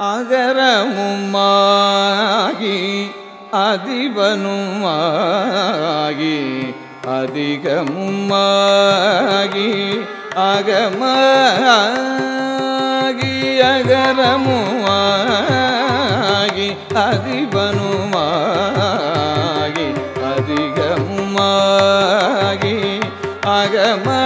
அகரமுமாகி அதிபனுமாகி அதிகமுமாகி அகமாகி அகரமுமாகி அதிபனுமாகி அதிகமுமாகி அகமா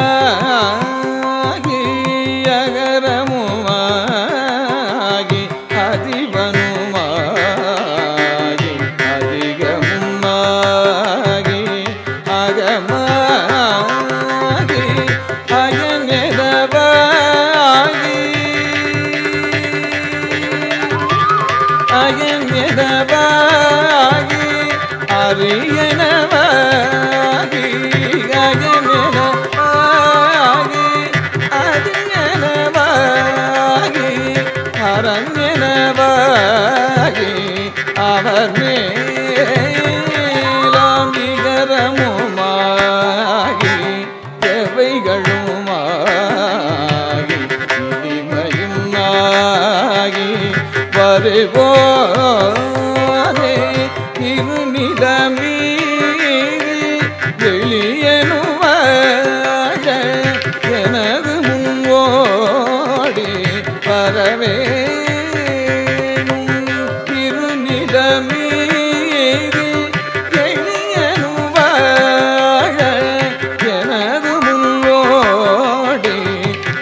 அயனெதவாகி அரியனவாகி அயனெனவாகி அரியனவாகி அரங்கனவாகி அவர் மே வருவோனே. இருநிலமீது வெளியனுவாக எனது முன்வோடி வரவேணும்.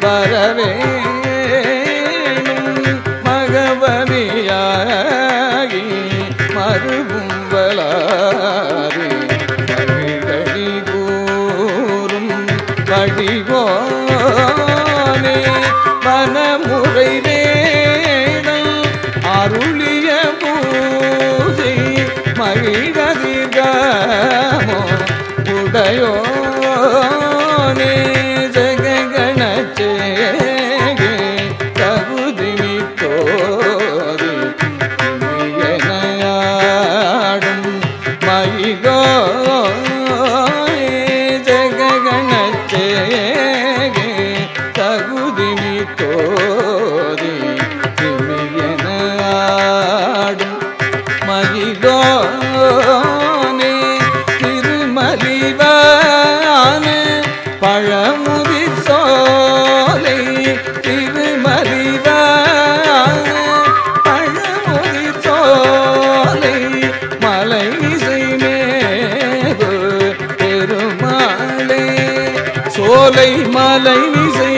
வரவே மறுவும் வளாறு கழி கூறும் வழிவோனே மனமுறை வேடம் அருளிய பூசை மகிழதிர்கமோ உடையோனே. சோலை மலை விசை